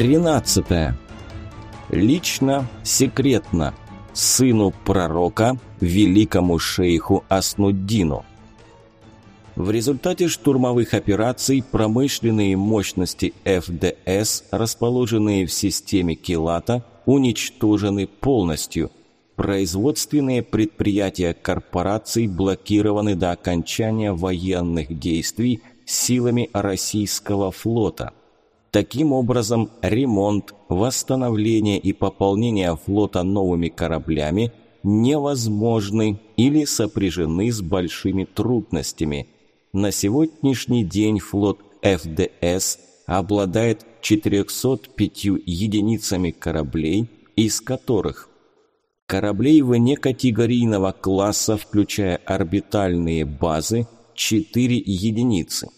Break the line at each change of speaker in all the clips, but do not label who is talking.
13. Лично, секретно, сыну пророка, великому шейху Аснуддину. В результате штурмовых операций промышленные мощности ФДС, расположенные в системе Килата, уничтожены полностью. Производственные предприятия корпораций блокированы до окончания военных действий силами российского флота. Таким образом, ремонт, восстановление и пополнение флота новыми кораблями невозможны или сопряжены с большими трудностями – на сегодняшний день флот ФДС обладает 405 единицами кораблей, из которых кораблей внекатегорийного класса, включая орбитальные базы, 4 единицы.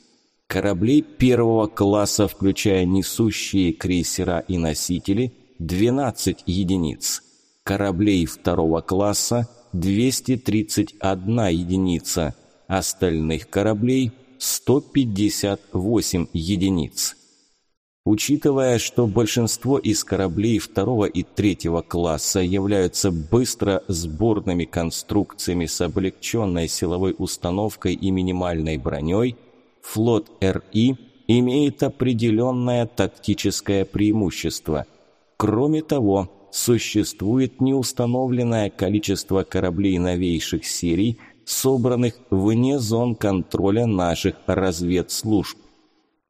Кораблей первого класса, включая несущие крейсера и носители, 12 единиц. Кораблей второго класса 231 единица остальных кораблей 158 единиц. Учитывая, что большинство из кораблей второго и третьего класса являются быстро сборными конструкциями с облегченной силовой установкой и минимальной броней, флот РИ имеет определенное тактическое преимущество. Кроме того, существует неустановленное количество кораблей новейших серий – собранных вне зон контроля наших разведслужб.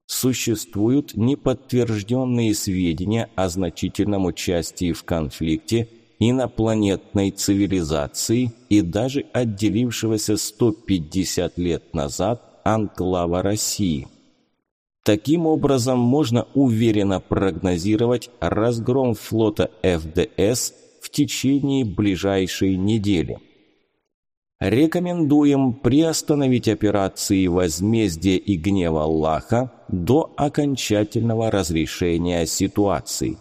Существуют неподтвержденные сведения о значительном участии в конфликте инопланетной цивилизации и даже отделившегося 150 лет назад анклава России. Таким образом, можно уверенно прогнозировать разгром флота ФДС в течение ближайшей недели. Рекомендуем приостановить операции возмездия и гнева Аллаха до окончательного разрешения ситуации.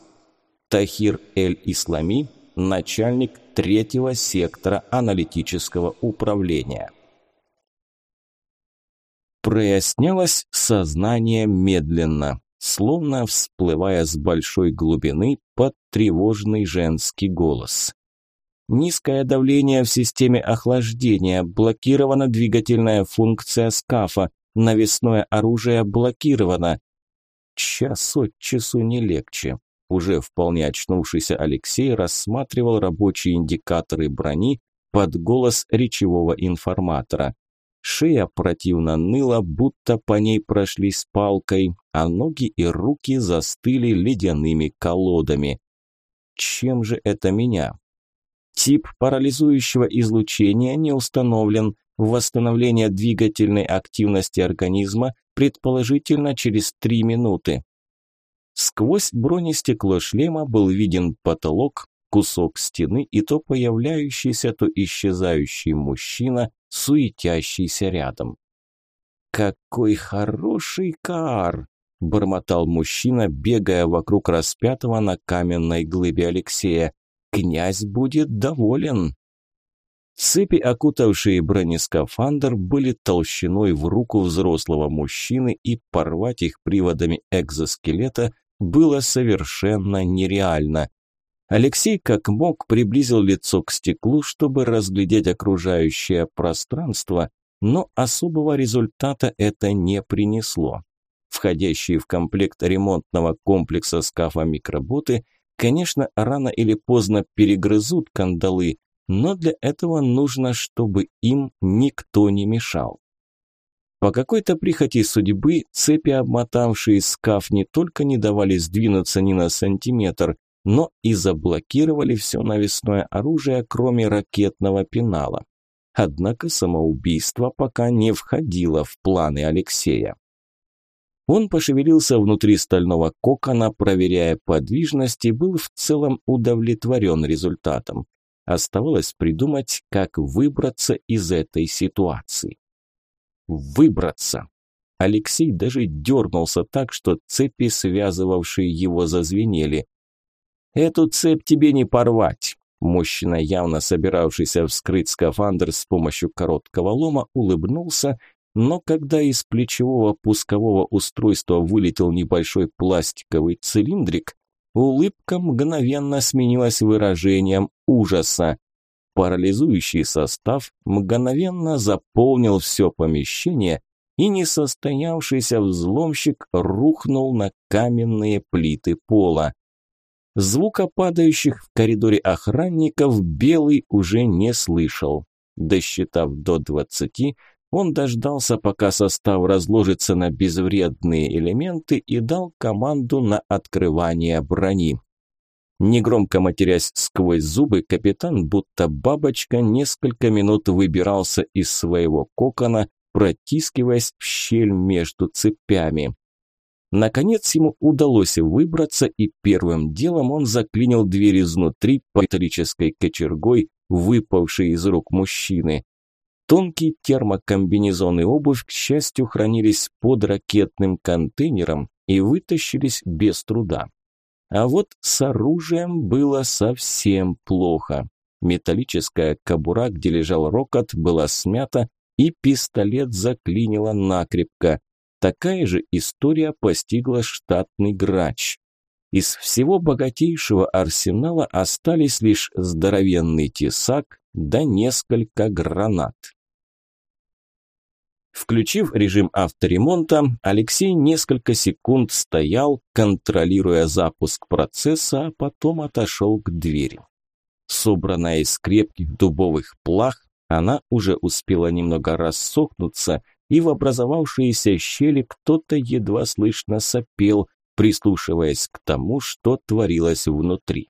Тахир Эль-Ислами, начальник третьего сектора аналитического управления. Прояснялось сознание медленно, словно всплывая с большой глубины под тревожный женский голос. Низкое давление в системе охлаждения, блокирована двигательная функция скафа, навесное оружие блокировано. Час от часу не легче. Уже вполне очнувшийся Алексей рассматривал рабочие индикаторы брони под голос речевого информатора. Шея противно ныла, будто по ней прошли с палкой, а ноги и руки застыли ледяными колодами. Чем же это меня? Тип парализующего излучения не установлен. Восстановление двигательной активности организма предположительно через 3 минуты. Сквозь бронестекло шлема был виден потолок, кусок стены и то появляющийся, то исчезающий мужчина, суетящийся рядом. «Какой хороший кар!» – бормотал мужчина, бегая вокруг распятого на каменной глыбе Алексея. Князь будет доволен. Цепи, окутавшие бронескафандр, были толщиной в руку взрослого мужчины, и порвать их приводами экзоскелета было совершенно нереально. Алексей как мог приблизил лицо к стеклу, чтобы разглядеть окружающее пространство, но особого результата это не принесло. Входящие в комплект ремонтного комплекса скафа микроботы – Конечно, рано или поздно перегрызут кандалы, но для этого нужно, чтобы им никто не мешал. По какой-то прихоти судьбы цепи, обмотавшие скаф, не только не давали сдвинуться ни на сантиметр, но и заблокировали все навесное оружие, кроме ракетного пенала. Однако самоубийство пока не входило в планы Алексея. Он пошевелился внутри стального кокона, проверяя подвижность, и был в целом удовлетворен результатом. Оставалось придумать, как выбраться из этой ситуации. Выбраться. Алексей даже дернулся так, что цепи, связывавшие его, зазвенели. «Эту цепь тебе не порвать!» Мужчина, явно собиравшийся вскрыть скафандр с помощью короткого лома, улыбнулся но когда из плечевого пускового устройства вылетел небольшой пластиковый цилиндрик, улыбка мгновенно сменилась выражением ужаса. Парализующий состав мгновенно заполнил все помещение, и несостоявшийся взломщик рухнул на каменные плиты пола. Звука падающих в коридоре охранников Белый уже не слышал. Досчитав до двадцати, он дождался, пока состав разложится на безвредные элементы и дал команду на открывание брони. Негромко матерясь сквозь зубы, капитан, будто бабочка, несколько минут выбирался из своего кокона, протискиваясь в щель между цепями. Наконец ему удалось выбраться, и первым делом он заклинил дверь изнутри металлической кочергой, выпавшей из рук мужчины. Тонкий термокомбинезон и обувь, к счастью, хранились под ракетным контейнером и вытащились без труда. А вот с оружием было совсем плохо. Металлическая кобура, где лежал рокот, была смята, и пистолет заклинило накрепко. Такая же история постигла штатный грач. Из всего богатейшего арсенала остались лишь здоровенный тесак да несколько гранат. Включив режим авторемонта, Алексей несколько секунд стоял, контролируя запуск процесса, а потом отошел к двери. Собранная из крепких дубовых плах, она уже успела немного рассохнуться, и в образовавшиеся щели кто-то едва слышно сопел, прислушиваясь к тому, что творилось внутри.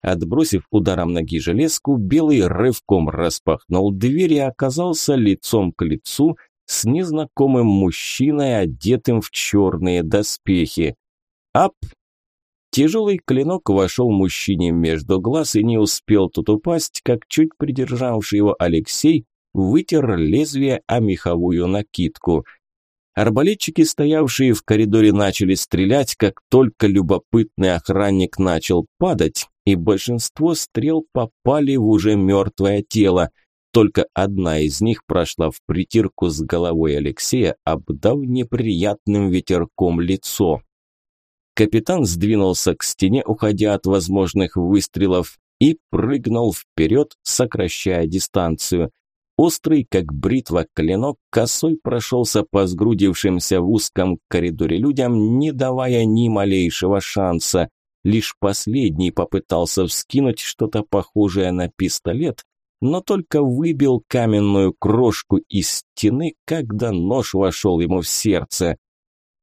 Отбросив ударом ноги железку, Белый рывком распахнул дверь и оказался лицом к лицу с незнакомым мужчиной, одетым в черные доспехи. Ап! Тяжелый клинок вошел мужчине между глаз и не успел тут упасть, как чуть придержавший его Алексей вытер лезвие о меховую накидку. Арбалетчики, стоявшие в коридоре, начали стрелять, как только любопытный охранник начал падать, и большинство стрел попали в уже мертвое тело. Только одна из них прошла в притирку с головой Алексея, обдав неприятным ветерком лицо. Капитан сдвинулся к стене, уходя от возможных выстрелов, и прыгнул вперед, сокращая дистанцию. Острый, как бритва, клинок косой прошелся по сгрудившимся в узком коридоре людям, не давая ни малейшего шанса. Лишь последний попытался вскинуть что-то похожее на пистолет, но только выбил каменную крошку из стены, когда нож вошел ему в сердце.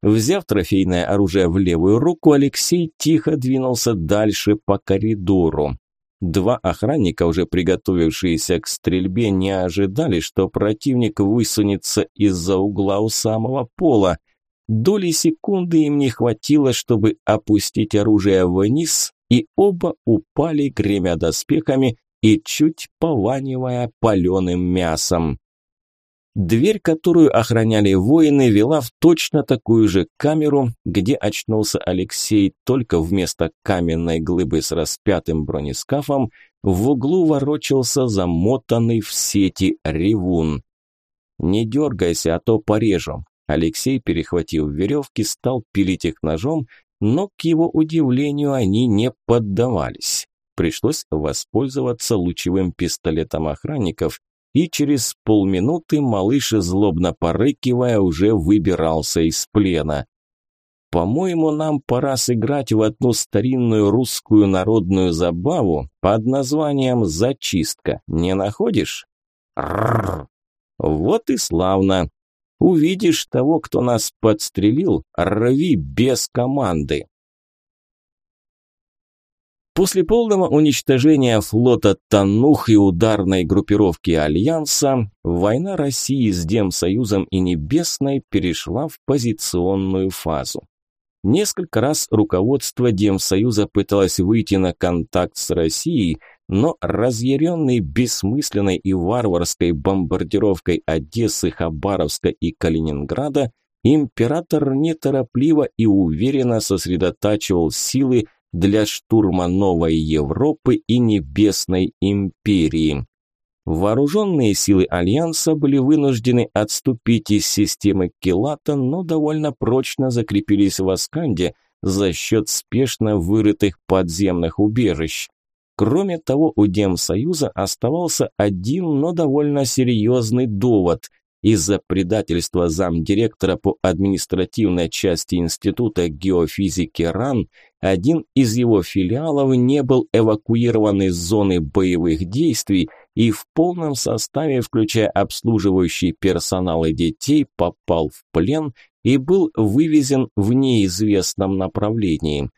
Взяв трофейное оружие в левую руку, Алексей тихо двинулся дальше по коридору. Два охранника, уже приготовившиеся к стрельбе, не ожидали, что противник высунется из-за угла у самого пола – Доли секунды им не хватило, чтобы опустить оружие вниз, и оба упали, гремя доспехами и чуть пованивая паленым мясом. Дверь, которую охраняли воины, вела в точно такую же камеру, где очнулся Алексей, только вместо каменной глыбы с распятым бронескафом в углу ворочался замотанный в сети ревун. «Не дергайся, а то порежу», Алексей, перехватив веревки, стал пилить их ножом, но, к его удивлению, они не поддавались. Пришлось воспользоваться лучевым пистолетом охранников, и через полминуты малыш, злобно порыкивая, уже выбирался из плена. «По-моему, нам пора сыграть в одну старинную русскую народную забаву под названием «Зачистка». Не находишь?» «Рррр!» «Вот и славно!» Увидишь того, кто нас подстрелил, рви без команды. После полного уничтожения флота Танух и ударной группировки Альянса, война России с Демсоюзом и Небесной перешла в позиционную фазу. Несколько раз руководство Демсоюза пыталось выйти на контакт с Россией – но разъяренный бессмысленной и варварской бомбардировкой Одессы, Хабаровска и Калининграда, император неторопливо и уверенно сосредотачивал силы для штурма новой Европы и Небесной империи. Вооруженные силы Альянса были вынуждены отступить из системы Килата, но довольно прочно закрепились в Асканде за счет спешно вырытых подземных убежищ. Кроме того, у Демсоюза оставался один, но довольно серьезный довод – из-за предательства замдиректора по административной части Института геофизики РАН один из его филиалов не был эвакуирован из зоны боевых действий и в полном составе, включая обслуживающий персонал и детей, попал в плен и был вывезен в неизвестном направлении.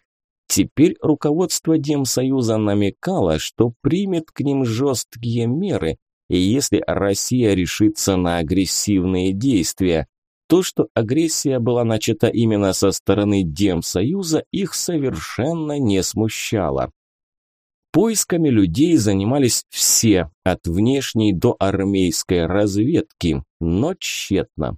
Теперь руководство Демсоюза намекало, что примет к ним жесткие меры, и если Россия решится на агрессивные действия, то, что агрессия была начата именно со стороны Демсоюза, их совершенно не смущало. Поисками людей занимались все, от внешней до армейской разведки, но тщетно.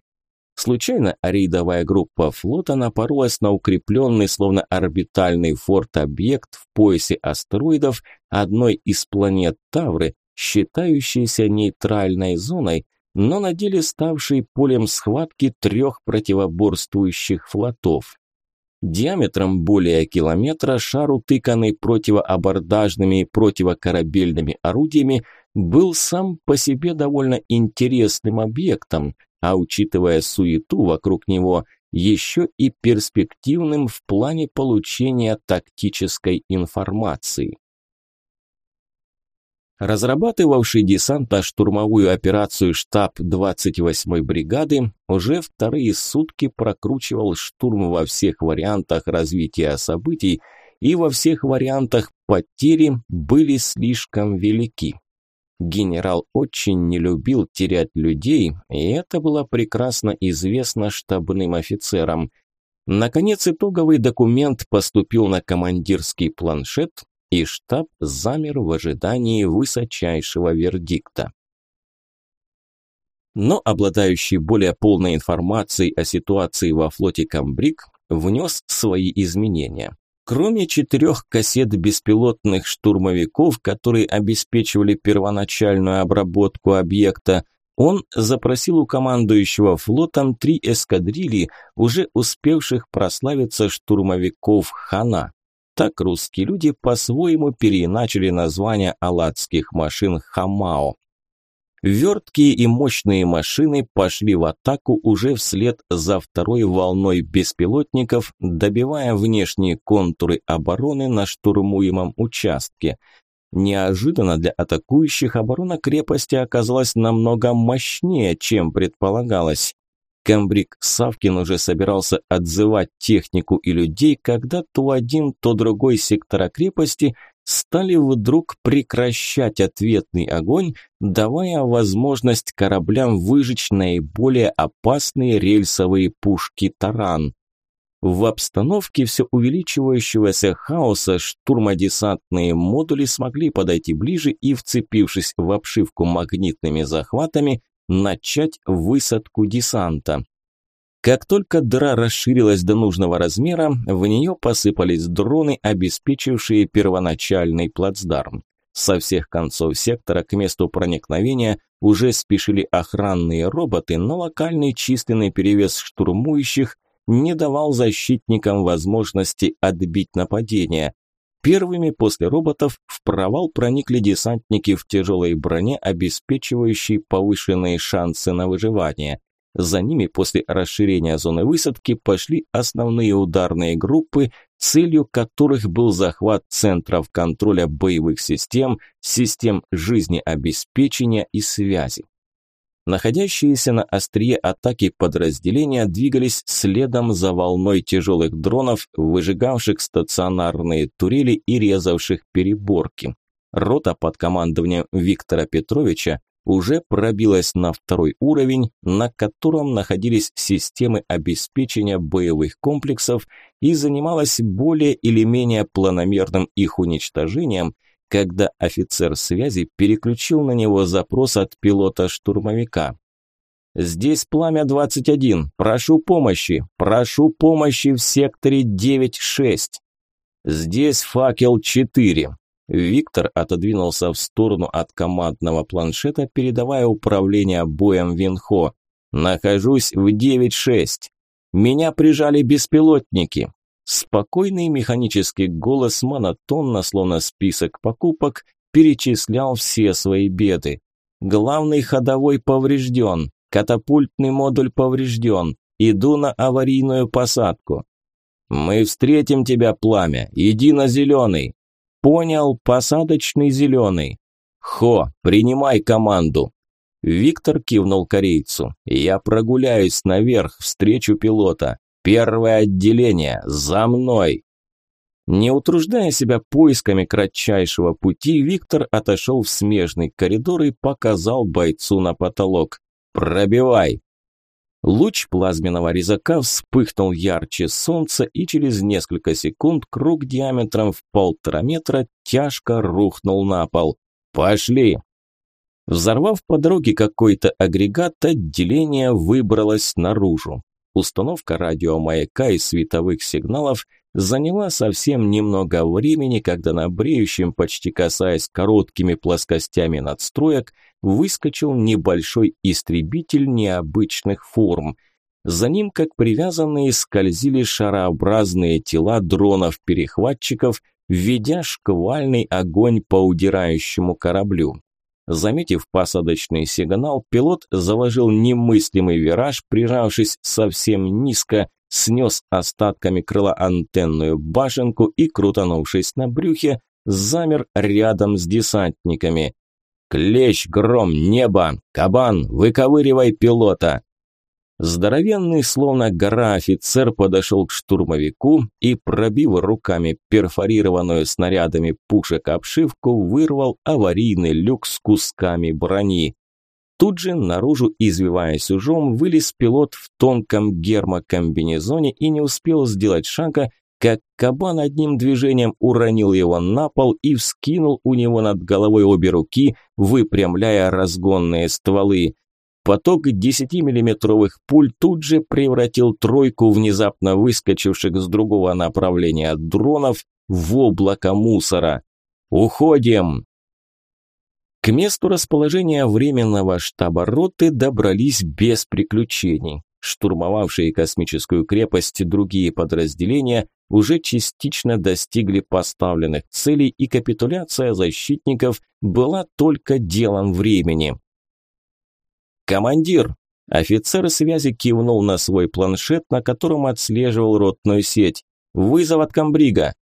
Случайно рейдовая группа флота напоролась на укрепленный, словно орбитальный форт-объект в поясе астероидов одной из планет Тавры, считающейся нейтральной зоной, но на деле ставшей полем схватки трех противоборствующих флотов. Диаметром более километра шар, утыканный противоабордажными и противокорабельными орудиями, был сам по себе довольно интересным объектом, а учитывая суету вокруг него, еще и перспективным в плане получения тактической информации разрабатывавший десантно-штурмовую операцию штаб 28-й бригады, уже вторые сутки прокручивал штурм во всех вариантах развития событий, и во всех вариантах потери были слишком велики. Генерал очень не любил терять людей, и это было прекрасно известно штабным офицерам. Наконец, итоговый документ поступил на командирский планшет, и штаб замер в ожидании высочайшего вердикта. Но обладающий более полной информацией о ситуации во флоте Камбрик внес свои изменения. Кроме четырех кассет беспилотных штурмовиков, которые обеспечивали первоначальную обработку объекта, он запросил у командующего флотом три эскадрильи, уже успевших прославиться штурмовиков Хана. Так русские люди по-своему переиначили название аладских машин «Хамао». Верткие и мощные машины пошли в атаку уже вслед за второй волной беспилотников, добивая внешние контуры обороны на штурмуемом участке. Неожиданно для атакующих оборона крепости оказалась намного мощнее, чем предполагалось. Камбрик Савкин уже собирался отзывать технику и людей, когда то один, то другой сектора крепости стали вдруг прекращать ответный огонь, давая возможность кораблям выжечь наиболее опасные рельсовые пушки «Таран». В обстановке все увеличивающегося хаоса штурмодесантные модули смогли подойти ближе и, вцепившись в обшивку магнитными захватами, начать высадку десанта. Как только дыра расширилась до нужного размера, в нее посыпались дроны, обеспечившие первоначальный плацдарм. Со всех концов сектора к месту проникновения уже спешили охранные роботы, но локальный численный перевес штурмующих не давал защитникам возможности отбить нападение. Первыми после роботов в провал проникли десантники в тяжелой броне, обеспечивающие повышенные шансы на выживание. За ними после расширения зоны высадки пошли основные ударные группы, целью которых был захват центров контроля боевых систем, систем жизнеобеспечения и связи. Находящиеся на острие атаки подразделения двигались следом за волной тяжелых дронов, выжигавших стационарные турели и резавших переборки. Рота под командованием Виктора Петровича уже пробилась на второй уровень, на котором находились системы обеспечения боевых комплексов и занималась более или менее планомерным их уничтожением – когда офицер связи переключил на него запрос от пилота-штурмовика. «Здесь пламя-21. Прошу помощи. Прошу помощи в секторе 9-6. Здесь факел 4. Виктор отодвинулся в сторону от командного планшета, передавая управление боем Винхо. «Нахожусь в 9-6. Меня прижали беспилотники». Спокойный механический голос монотонно, словно список покупок, перечислял все свои беды. Главный ходовой поврежден, катапультный модуль поврежден, иду на аварийную посадку. Мы встретим тебя, пламя, иди на зеленый. Понял, посадочный зеленый. Хо, принимай команду. Виктор кивнул корейцу. Я прогуляюсь наверх, встречу пилота. Первое отделение, за мной. Не утруждая себя поисками кратчайшего пути, Виктор отошел в смежный коридор и показал бойцу на потолок. «Пробивай!» Луч плазменного резака вспыхнул ярче солнца, и через несколько секунд круг диаметром в полтора метра тяжко рухнул на пол. «Пошли!» Взорвав по дороге какой-то агрегат, отделение выбралось наружу. Установка радиомаяка и световых сигналов заняла совсем немного времени, когда на бреющем, почти касаясь короткими плоскостями надстроек, выскочил небольшой истребитель необычных форм. За ним, как привязанные, скользили шарообразные тела дронов-перехватчиков, ведя шквальный огонь по удирающему кораблю. Заметив посадочный сигнал, пилот заложил немыслимый вираж, прижавшись совсем низко, снес остатками крыла антенную башенку и, крутанувшись на брюхе, замер рядом с десантниками. «Клещ, гром, небо! Кабан, выковыривай пилота!» Здоровенный, словно гора офицер, подошел к штурмовику и, пробив руками перфорированную снарядами пушек обшивку, вырвал аварийный люк с кусками брони. Тут же наружу, извиваясь ужом, вылез пилот в тонком гермокомбинезоне и не успел сделать шага, как кабан одним движением уронил его на пол и вскинул у него над головой обе руки, выпрямляя разгонные стволы. Поток 10-миллиметровых пуль тут же превратил тройку внезапно выскочивших с другого направления дронов в облако мусора. «Уходим!» К месту расположения временного штаба роты добрались без приключений. Штурмовавшие космическую крепость другие подразделения уже частично достигли поставленных целей, и капитуляция защитников была только делом времени. «Командир!» Офицер связи кивнул на свой планшет, на котором отслеживал ротную сеть. «Вызов от комбрига!»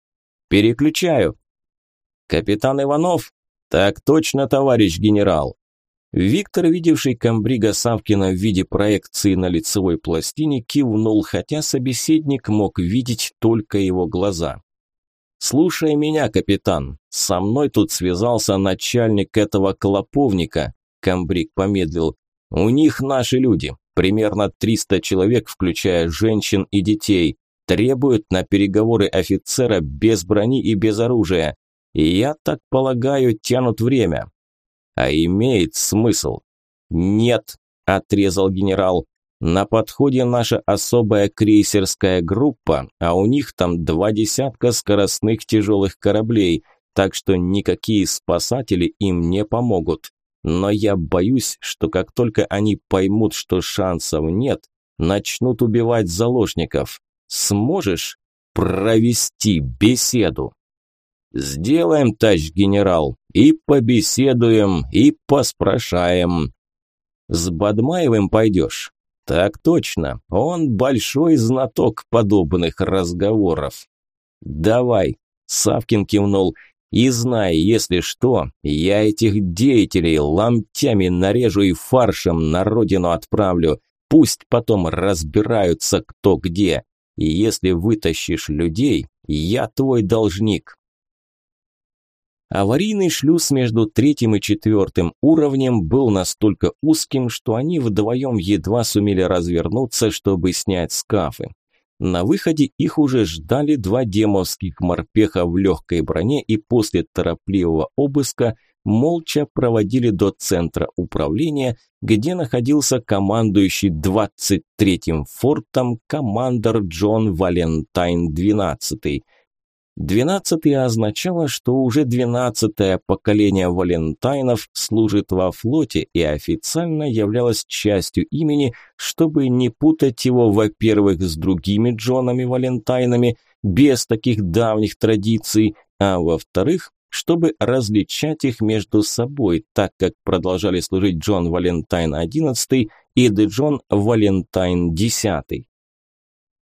«Переключаю!» «Капитан Иванов?» «Так точно, товарищ генерал!» Виктор, видевший комбрига Савкина в виде проекции на лицевой пластине, кивнул, хотя собеседник мог видеть только его глаза. «Слушай меня, капитан, со мной тут связался начальник этого клоповника», комбриг помедлил. У них наши люди, примерно 300 человек, включая женщин и детей, требуют на переговоры офицера без брони и без оружия. И я так полагаю, тянут время. А имеет смысл? Нет, отрезал генерал. На подходе наша особая крейсерская группа, а у них там два десятка скоростных тяжелых кораблей, так что никакие спасатели им не помогут. Но я боюсь, что как только они поймут, что шансов нет, начнут убивать заложников. Сможешь провести беседу? Сделаем, товарищ генерал, и побеседуем, и поспрашаем. С Бадмаевым пойдешь? Так точно, он большой знаток подобных разговоров. Давай, Савкин кивнул, и знай, если что, я этих деятелей ломтями нарежу и фаршем на родину отправлю. Пусть потом разбираются кто где. И если вытащишь людей, я твой должник. Аварийный шлюз между третьим и четвертым уровнем был настолько узким, что они вдвоем едва сумели развернуться, чтобы снять скафы. На выходе их уже ждали два демовских морпеха в легкой броне и после торопливого обыска молча проводили до центра управления, где находился командующий 23-м фортом командор Джон Валентайн-12. Двенадцатый означало, что уже двенадцатое поколение Валентайнов служит во флоте и официально являлось частью имени, чтобы не путать его, во-первых, с другими Джонами Валентайнами, без таких давних традиций, а во-вторых, чтобы различать их между собой, так как продолжали служить Джон Валентайн XI и Джон Валентайн X.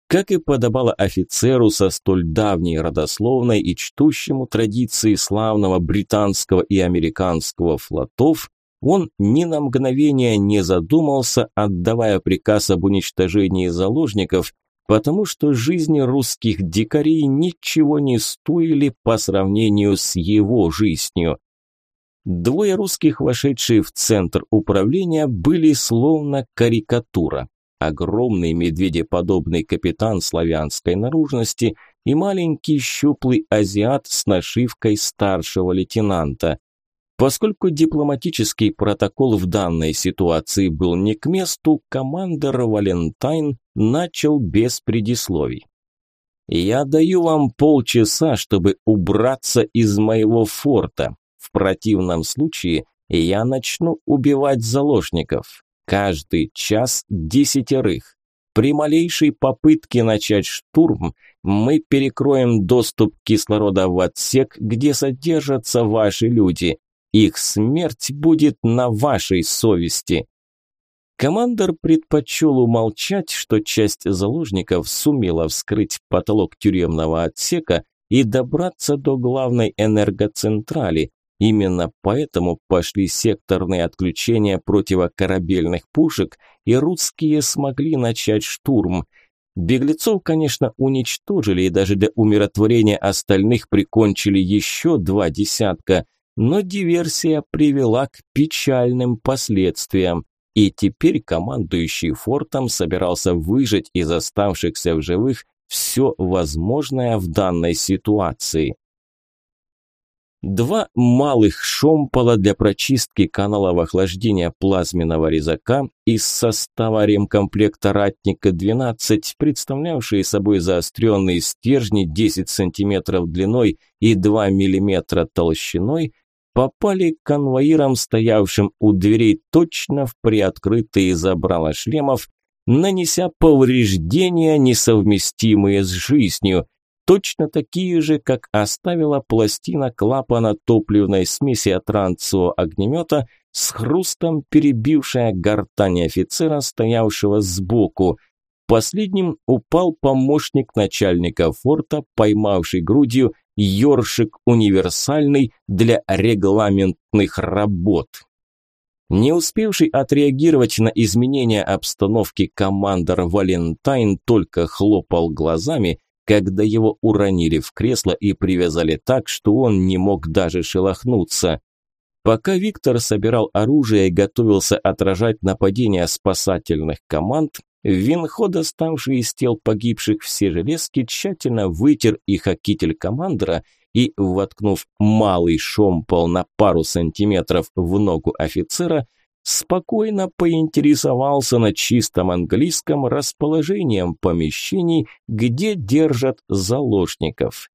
Как и подобало офицеру со столь давней родословной и чтущему традиции славного британского и американского флотов, он ни на мгновение не задумался, отдавая приказ об уничтожении заложников, потому что жизни русских дикарей ничего не стоили по сравнению с его жизнью. Двое русских, вошедшие в центр управления, были словно карикатура огромный медведеподобный капитан славянской наружности и маленький щуплый азиат с нашивкой старшего лейтенанта. Поскольку дипломатический протокол в данной ситуации был не к месту, командир Валентайн начал без предисловий. «Я даю вам полчаса, чтобы убраться из моего форта. В противном случае я начну убивать заложников. Каждый час десятерых. При малейшей попытке начать штурм мы перекроем доступ кислорода в отсек, где содержатся ваши люди. Их смерть будет на вашей совести. Командор предпочел умолчать, что часть заложников сумела вскрыть потолок тюремного отсека и добраться до главной энергоцентрали, Именно поэтому пошли секторные отключения противокорабельных пушек, и русские смогли начать штурм. Беглецов, конечно, уничтожили и даже для умиротворения остальных прикончили еще два десятка, но диверсия привела к печальным последствиям. И теперь командующий фортом собирался выжать из оставшихся в живых все возможное в данной ситуации. Два малых шомпола для прочистки каналов охлаждения плазменного резака из состава ремкомплекта «Ратника-12», представлявшие собой заостренные стержни 10 см длиной и 2 мм толщиной, попали конвоирам, стоявшим у дверей точно в приоткрытые забрала шлемов, нанеся повреждения, несовместимые с жизнью – точно такие же, как оставила пластина клапана топливной смеси от ранцо-огнемета с хрустом перебившая гортань офицера, стоявшего сбоку. Последним упал помощник начальника форта, поймавший грудью ёршик универсальный для регламентных работ. Не успевший отреагировать на изменения обстановки командор Валентайн только хлопал глазами, когда его уронили в кресло и привязали так, что он не мог даже шелохнуться. Пока Виктор собирал оружие и готовился отражать нападения спасательных команд, Винхо, доставший из тел погибших все железки, тщательно вытер их окитель командора и, воткнув малый шомпол на пару сантиметров в ногу офицера, спокойно поинтересовался на чистом английском расположением помещений, где держат заложников.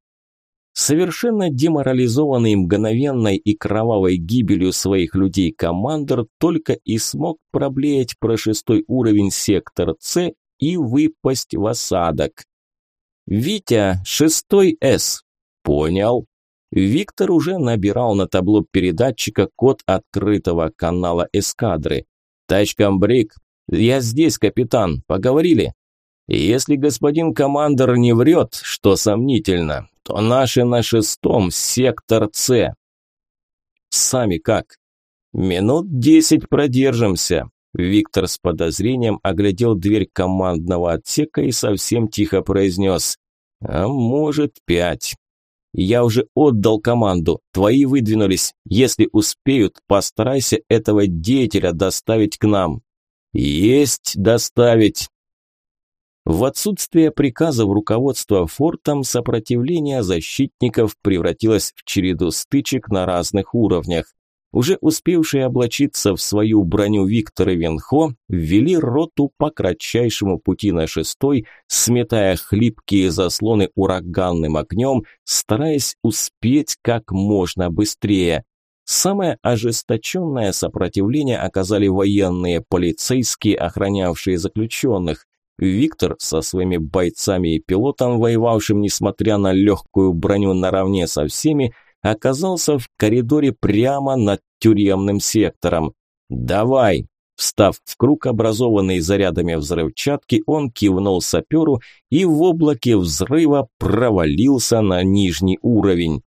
Совершенно деморализованный мгновенной и кровавой гибелью своих людей командор только и смог проблеять про шестой уровень сектор С и выпасть в осадок. «Витя, шестой С». «Понял». Виктор уже набирал на табло передатчика код открытого канала эскадры. «Тачкамбрик, я здесь, капитан, поговорили?» «Если господин командор не врет, что сомнительно, то наши на шестом, сектор С». «Сами как?» «Минут десять продержимся». Виктор с подозрением оглядел дверь командного отсека и совсем тихо произнес «А может, пять». Я уже отдал команду, твои выдвинулись. Если успеют, постарайся этого деятеля доставить к нам. Есть доставить. В отсутствие приказов руководства фортом сопротивление защитников превратилось в череду стычек на разных уровнях. Уже успевшие облачиться в свою броню Виктор и Венхо, ввели роту по кратчайшему пути на шестой, сметая хлипкие заслоны ураганным огнем, стараясь успеть как можно быстрее. Самое ожесточенное сопротивление оказали военные полицейские, охранявшие заключенных. Виктор со своими бойцами и пилотом, воевавшим, несмотря на легкую броню наравне со всеми, оказался в коридоре прямо над тюремным сектором. «Давай!» Встав в круг, образованный зарядами взрывчатки, он кивнул саперу и в облаке взрыва провалился на нижний уровень.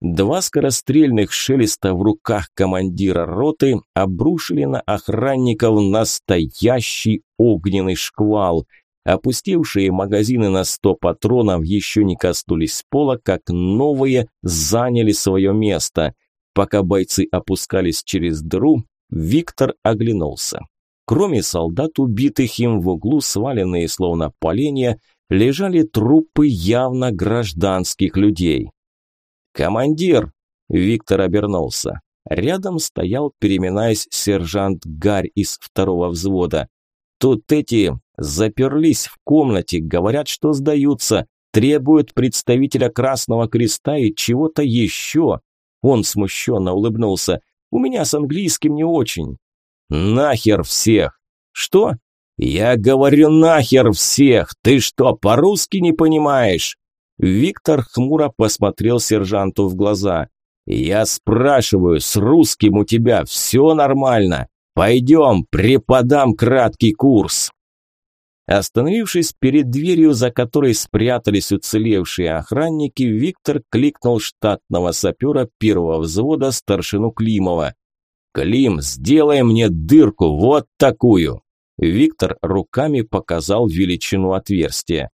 Два скорострельных шелеста в руках командира роты обрушили на охранников настоящий огненный шквал. Опустевшие магазины на сто патронов еще не коснулись пола, как новые заняли свое место. Пока бойцы опускались через дыру, Виктор оглянулся. Кроме солдат, убитых им в углу, сваленные словно поленья, лежали трупы явно гражданских людей. «Командир!» – Виктор обернулся. Рядом стоял, переминаясь, сержант Гарь из второго взвода. «Тут эти заперлись в комнате, говорят, что сдаются, требуют представителя Красного Креста и чего-то еще». Он смущенно улыбнулся. «У меня с английским не очень». «Нахер всех!» «Что?» «Я говорю нахер всех! Ты что, по-русски не понимаешь?» Виктор хмуро посмотрел сержанту в глаза. «Я спрашиваю, с русским у тебя все нормально? Пойдем, преподам краткий курс». Остановившись перед дверью, за которой спрятались уцелевшие охранники, Виктор кликнул штатного сапера первого взвода старшину Климова. «Клим, сделай мне дырку, вот такую!» Виктор руками показал величину отверстия.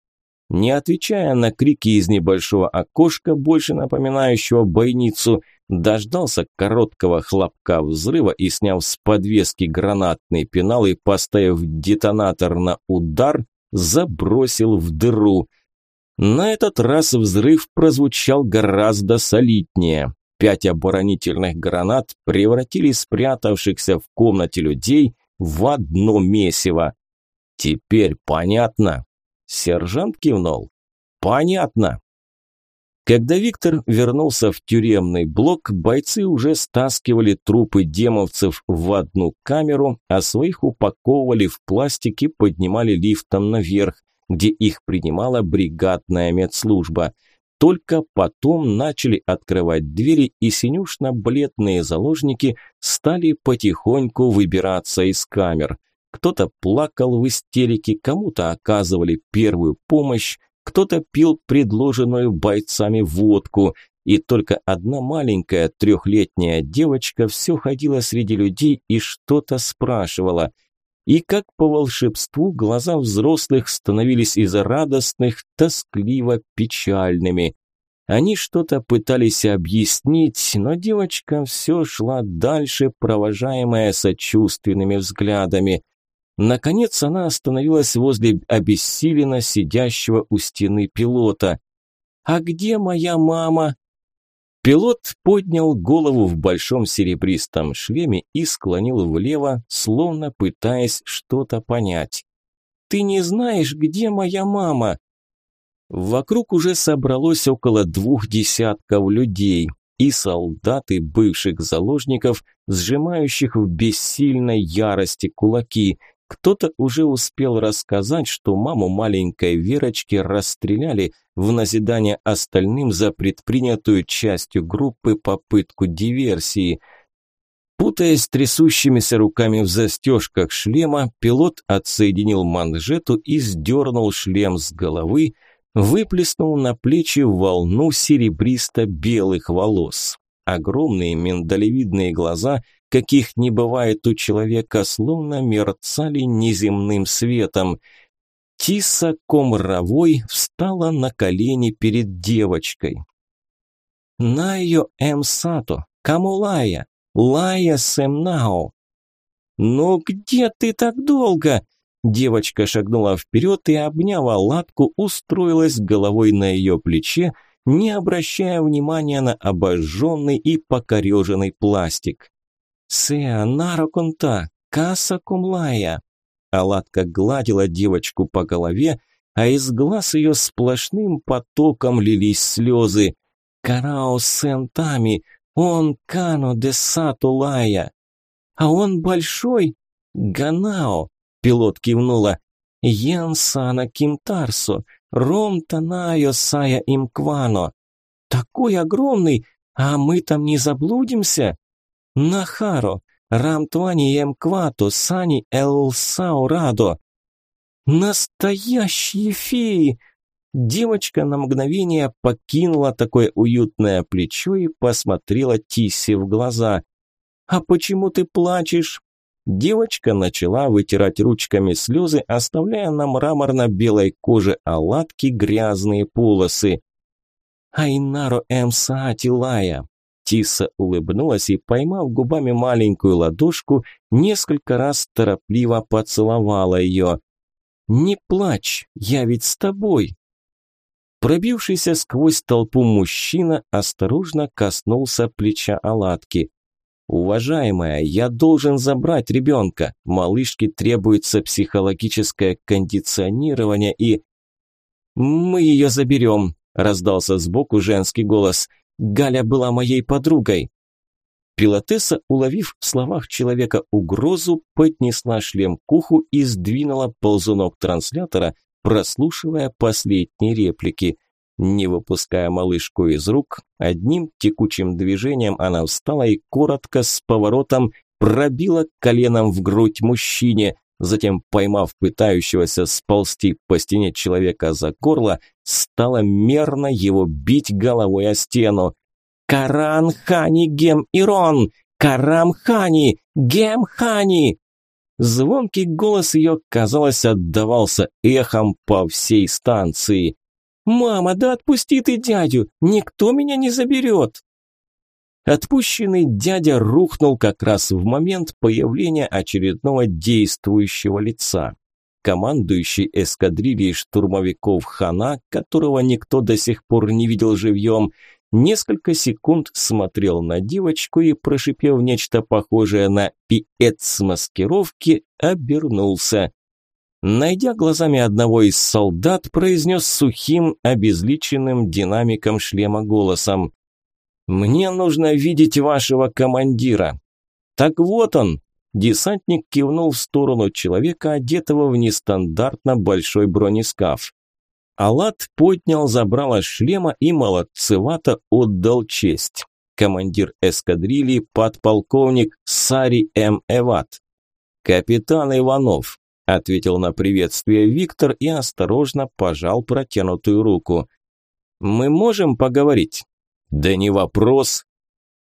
Не отвечая на крики из небольшого окошка, больше напоминающего бойницу, дождался короткого хлопка взрыва и, сняв с подвески гранатный пенал и поставив детонатор на удар, забросил в дыру. На этот раз взрыв прозвучал гораздо солиднее. Пять оборонительных гранат превратили спрятавшихся в комнате людей в одно месиво. Теперь понятно, Сержант кивнул. «Понятно». Когда Виктор вернулся в тюремный блок, бойцы уже стаскивали трупы демовцев в одну камеру, а своих упаковывали в пластик и поднимали лифтом наверх, где их принимала бригадная медслужба. Только потом начали открывать двери, и синюшно-бледные заложники стали потихоньку выбираться из камер – кто-то плакал в истерике, кому-то оказывали первую помощь, кто-то пил предложенную бойцами водку, и только одна маленькая трехлетняя девочка все ходила среди людей и что-то спрашивала. И как по волшебству глаза взрослых становились из радостных тоскливо печальными. Они что-то пытались объяснить, но девочка все шла дальше, провожаемая сочувственными взглядами. Наконец она остановилась возле обессиленно сидящего у стены пилота. «А где моя мама?» Пилот поднял голову в большом серебристом шлеме и склонил влево, словно пытаясь что-то понять. «Ты не знаешь, где моя мама?» Вокруг уже собралось около двух десятков людей, и солдаты бывших заложников, сжимающих в бессильной ярости кулаки – кто-то уже успел рассказать, что маму маленькой Верочки расстреляли в назидание остальным за предпринятую частью группы попытку диверсии. Путаясь трясущимися руками в застежках шлема, пилот отсоединил манжету и сдернул шлем с головы, выплеснул на плечи волну серебристо-белых волос. Огромные миндалевидные глаза каких не бывает у человека, словно мерцали неземным светом. Тиса Комровой встала на колени перед девочкой. «Найо Эмсато, Камулая, Лая Сэмнао!» «Ну где ты так долго?» Девочка шагнула вперед и, обняв латку, устроилась головой на ее плече, не обращая внимания на обожженный и покореженный пластик. «Сеа нарокунта, каса кумлая». Аладка гладила девочку по голове, а из глаз ее сплошным потоком лились слезы. «Карао сентами, он кано де сатулая». «А он большой?» «Ганао», – пилот кивнула. «Янсана кимтарсо, ром танайо сая имквано». «Такой огромный, а мы там не заблудимся?» «Нахаро, рамтвани эмквато, сани эл саурадо». «Настоящие феи!» Девочка на мгновение покинула такое уютное плечо и посмотрела Тисе в глаза. «А почему ты плачешь?» Девочка начала вытирать ручками слезы, оставляя на мраморно-белой коже оладки грязные полосы. «Айнаро эмсаати лая!» Тиса улыбнулась и, поймав губами маленькую ладошку, несколько раз торопливо поцеловала ее. «Не плачь, я ведь с тобой!» Пробившийся сквозь толпу мужчина осторожно коснулся плеча оладки. «Уважаемая, я должен забрать ребенка. Малышке требуется психологическое кондиционирование и...» «Мы ее заберем», – раздался сбоку женский голос. «Галя была моей подругой». Пилотесса, уловив в словах человека угрозу, поднесла шлем к уху и сдвинула ползунок транслятора, прослушивая последние реплики. Не выпуская малышку из рук, одним текучим движением она встала и коротко с поворотом пробила коленом в грудь мужчине, затем, поймав пытающегося сползти по стене человека за горло, стала мерно его бить головой о стену. «Каран Хани Гем Ирон! Карам Хани! Гем Хани!» Звонкий голос ее, казалось, отдавался эхом по всей станции. «Мама, да отпусти ты дядю! Никто меня не заберет!» Отпущенный дядя рухнул как раз в момент появления очередного действующего лица. Командующий эскадрильей штурмовиков Хана, которого никто до сих пор не видел живьем, несколько секунд смотрел на девочку и, прошипев нечто похожее на пиэц маскировки, обернулся. Найдя глазами одного из солдат, произнес сухим, обезличенным динамиком шлема голосом. «Мне нужно видеть вашего командира». «Так вот он!» Десантник кивнул в сторону человека, одетого в нестандартно большой бронескаф. Алат поднял забрало шлема и молодцевато отдал честь. Командир эскадрильи, подполковник Сари М. Эват. «Капитан Иванов, ответил на приветствие Виктор и осторожно пожал протянутую руку. Мы можем поговорить? Да не вопрос.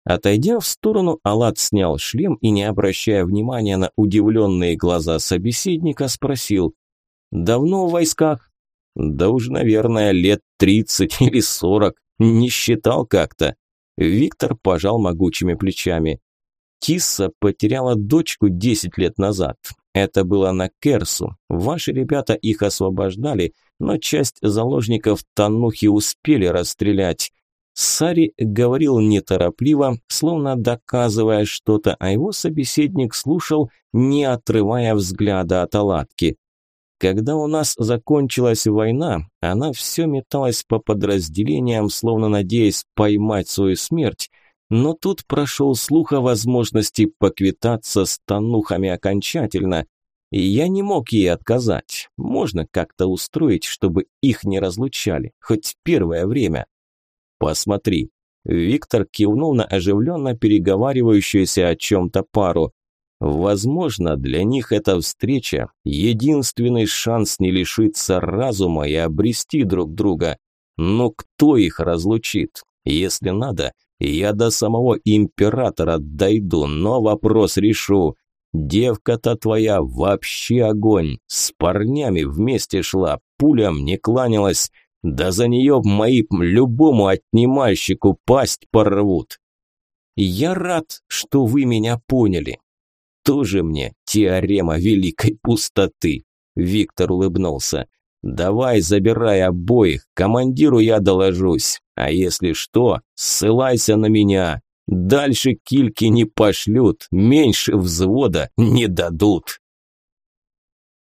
Отойдя в сторону, Алат снял шлем и, не обращая внимания на удивленные глаза собеседника, спросил: "Давно в войсках?" "Да уж, наверное, лет тридцать или сорок. Не считал как-то". Виктор пожал могучими плечами. Тисса потеряла дочку десять лет назад. Это было на Керсу. Ваши ребята их освобождали, но часть заложников Танухи успели расстрелять. Сари говорил неторопливо, словно доказывая что-то, а его собеседник слушал, не отрывая взгляда от оладки. Когда у нас закончилась война, она все металась по подразделениям, словно надеясь поймать свою смерть, но тут прошел слух о возможности поквитаться с танухами окончательно. И я не мог ей отказать. Можно как-то устроить, чтобы их не разлучали, хоть первое время. Посмотри. Виктор кивнул на оживленно переговаривающуюся о чем-то пару. Возможно, для них эта встреча – единственный шанс не лишиться разума и обрести друг друга. Но кто их разлучит? Если надо, я до самого императора дойду, но вопрос решу. Девка-то твоя вообще огонь. С парнями вместе шла, пулям не кланялась. Да за нее мои любому отнимальщику пасть порвут. Я рад, что вы меня поняли. Тоже мне теорема великой пустоты. Виктор улыбнулся. Давай, забирай обоих, командиру я доложусь. А если что, ссылайся на меня. Дальше кильки не пошлют, меньше взвода не дадут.